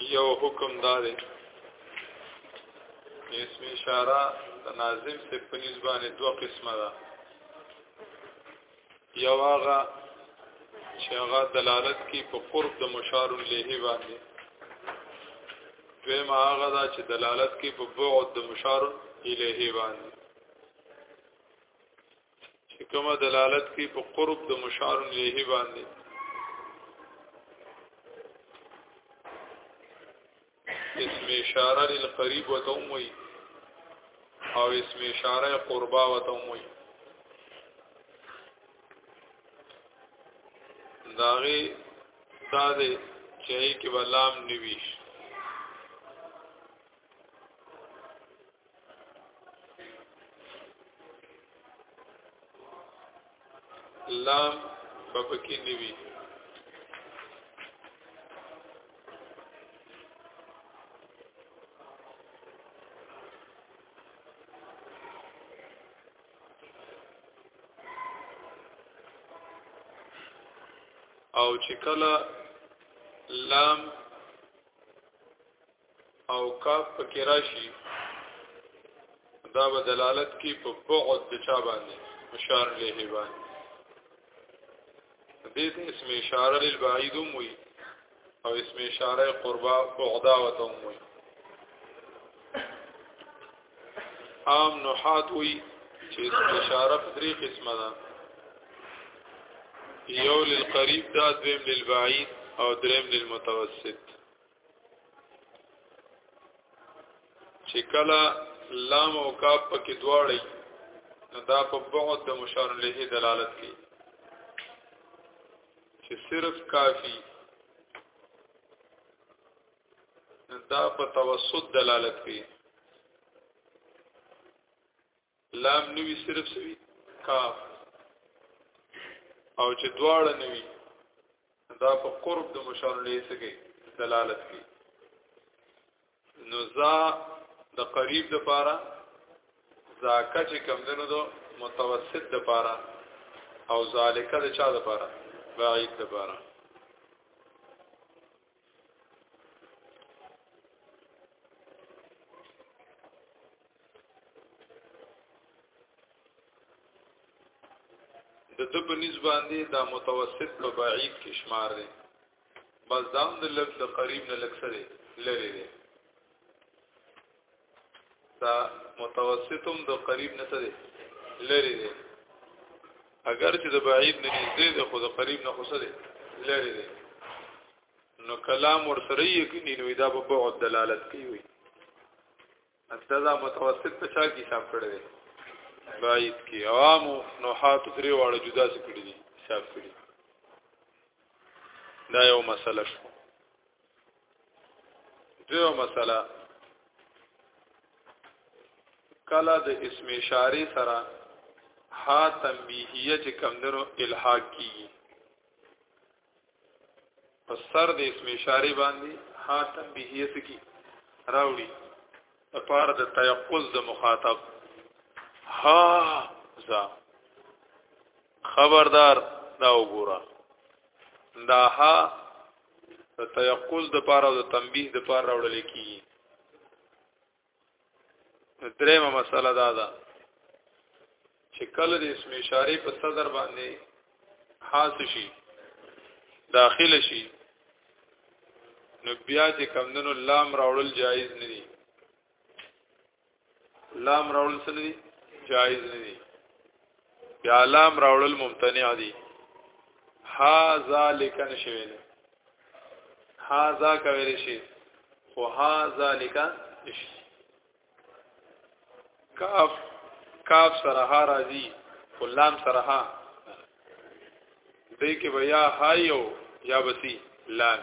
یو حکم دار اسم اشاره د ناظم څخه په نسبت دوه قسمه ده یو هغه چې هغه دلالت کوي په قرب د مشار الیه باندې دویم هغه دا چې دلالت کوي په بعد د مشار الیه باندې چې کومه دلالت کوي په قرب د مشار الیه باندې اسم اشاره للقریب وتومي او اسم اشاره قربا وتومي داغي دا دې چې کې بلام نیويش لام بپکی نوی او چې کله لام او کاف پکې راشي دا به دلالت کوي په بعد د چا باندې مشار له باندې دې ته اسم اشاره للبعید وي او اسم اشاره قربا بعدا وته وي عام نحات وي چې اسم اشاره په درې قسمه ده یو للقریب دا دویم للبعید او دریم للمتوسط چې کله لام او کاف پکې دواړي نو دا په بعد د مشار له دلالت کوي چې صرف کافی دا په توسط دلالت کوي لام نوی صرف سوی کاف او چې دواړه نوی دا په قرب د مشار له سګي دلالت کوي نو ذا د قریب د پاره ذاکه چې کم دنو دو متوسط د پاره او ذالکه د چا د پاره بعید د پاره د د په نسبت دی دا متوسط په بعید کې شمار دی بس دام د لږ د قریب نه لږ سره لري دی دا متوسطم د قریب نه څه دی لری دی اگر چې د بعید نه نږدې دی خو د قریب نه خو څه دی لری دی نو کلام ور سره یې کې نو دا په بعد دلالت کوي حتی دا متوسط په چا کې حساب کړی دی بعید کې عوام نو حات درې واړه جدا څه کړی دي حساب کړی دا یو مسله شو دیو مسله کله د اسم اشاره سره ها تنبیهیه چې کمندرو الحاق کیږي په سر د اسم اشاره باندې ها تنبیهیه سکی راوړي د پار د تيقظ د مخاطب ها ذا خبردار دا وګوره دا ها د تيقظ د پاره او د تنبيه د پاره راوړل کیږي درېمه مسله دا ده چې کله د اسم اشاره په صدر باندې حاس شي داخل شي نو بیا چې کمندونو لام راوړل جایز نه دي لام راول سره دي جایز نه دي بیا لام راول ممتنع دي ها ذالک نشوي ده ها ذا کوي شي خو ها ذالک نشي کاف کاف سره ها راځي خو لام سره ها دې کې بیا هایو یا بسی لام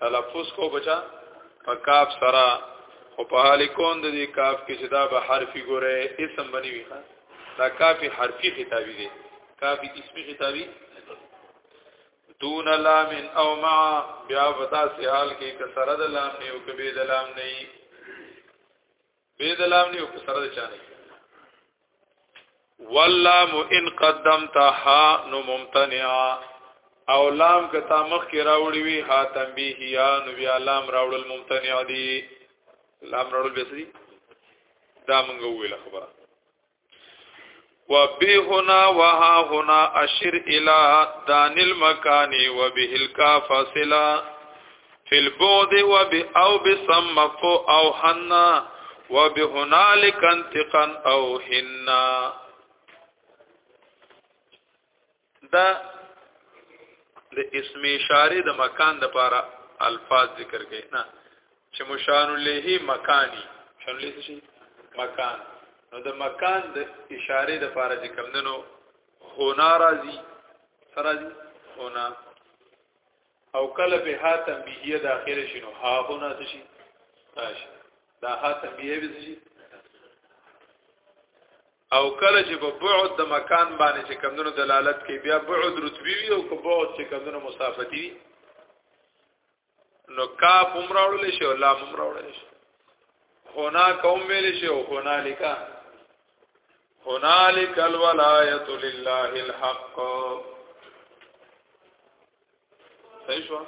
تلفظ کو بچا په کاف سره او په حال کون د دې کاف کې چې دا به حرفي ګوره اسم بنی وي دا کافي حرفي خطابي دی کافي اسمي خطابي دون لام او مع بیا ودا سه حال کې کسره د لام نه او کبه د لام نه به د لام نه په سره چانه واللام ان قدمتها نو ممتنعه او لام که تا مخ کې راوړی وي ها تنبیه یا نو بیا لام راوړل ممتنع دي لام راوړل به سړي دا مونږ ویل خبره وبهنا وها هنا اشر الى دان المكان وبه الكاف فاصلا في البعد وب او بسم او حنا وبهنالك انتقا او حنا دا د اسم اشاره د مکان د پاره الفاظ ذکر کړي نه چې مشان له مکانی شان له شي مکان نو د مکان د اشاره د پاره چې کوم دنو هو ناراضي سراجي هو نا او کله به ها تنبیه داخله شنو ها هو نا شي دا ها تنبیه به شي او کله چې په بعد د مکان باندې چې کمونو دلالت کوي بیا بعد رتبي وي او که بعد چې کمونو مسافتي وي نو کا پمراول شي او لا پمراول شي هونا کوم ویل شي او هونا لیکا هنالک الولایت لله الحق صحیح شو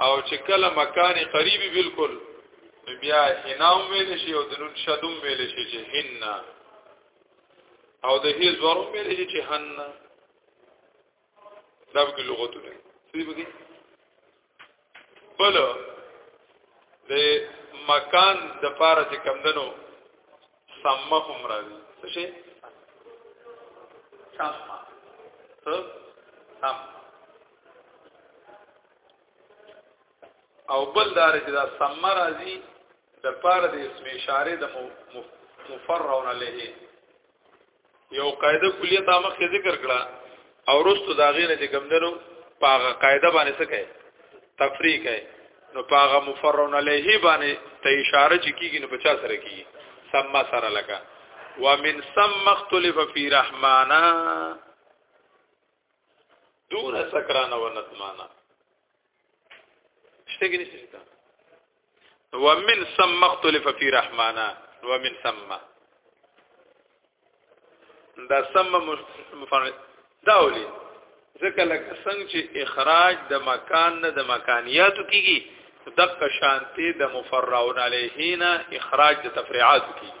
او چې کله مکان قریبي بالکل بیا حنام ویل شي او د نون شدوم ویل شي چې حنا او د هی زورم ویل شي چې حنا دا به لغتونه څه به بل د مکان د پاره چې کمندنو سمه هم راځي څه شي سمه څه سمه او بل دار چې دا سم راځي د پاره د اسم اشاره د مفرعون له یو قاعده کلیه تا مخ ذکر کړه او رستو دا غیره چې ګمندرو پاغه قاعده باندې څه کوي تفریق کوي نو پاغه مفرعون له باندې ته اشاره چې کیږي نو بچا سره کیږي سم سره لگا ومن سم مختلف فی رحمانا دون سکران و ندمانا شته کې نشته شته ومن ثم مختلف فی رحمانا ومن ثم دا ثم مفعول دا ولي ځکه لکه څنګه چې اخراج د مکان نه د مکانیاتو کیږي دقه شانتی د مفرعون علیهینا اخراج د تفریعات کیږي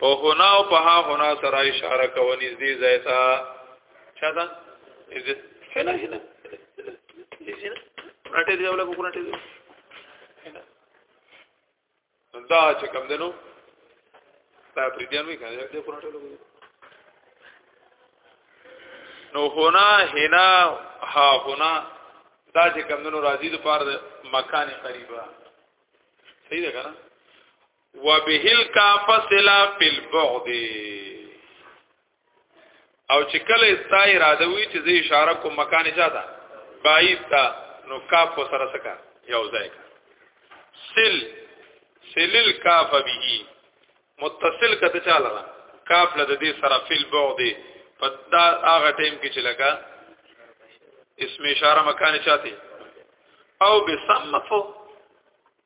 په هنا او په ها هنا سره اشاره کوي نږدې ځای ته چا دا دې فعل شي نه راټې دی ولا کوکو راټې دی دا چې کم دنو تا پریدیان وی کنه دې کوراټې لګو نو هنا هنا ها هنا دا چې کم دنو راځي د پاره مکان قریبا صحیح ده کنه وبه الكافصل في البعد او چې کله استا اراده وی چې زه اشاره کوم مکان چاته بعید تا نو کاف سره سکا یو ځای کا سل سل الکاف به متصل کته چاله را کاف له دې سره فل بعد پدا هغه ټیم کې چې لگا اسم اشاره مکان چاته او بسمفو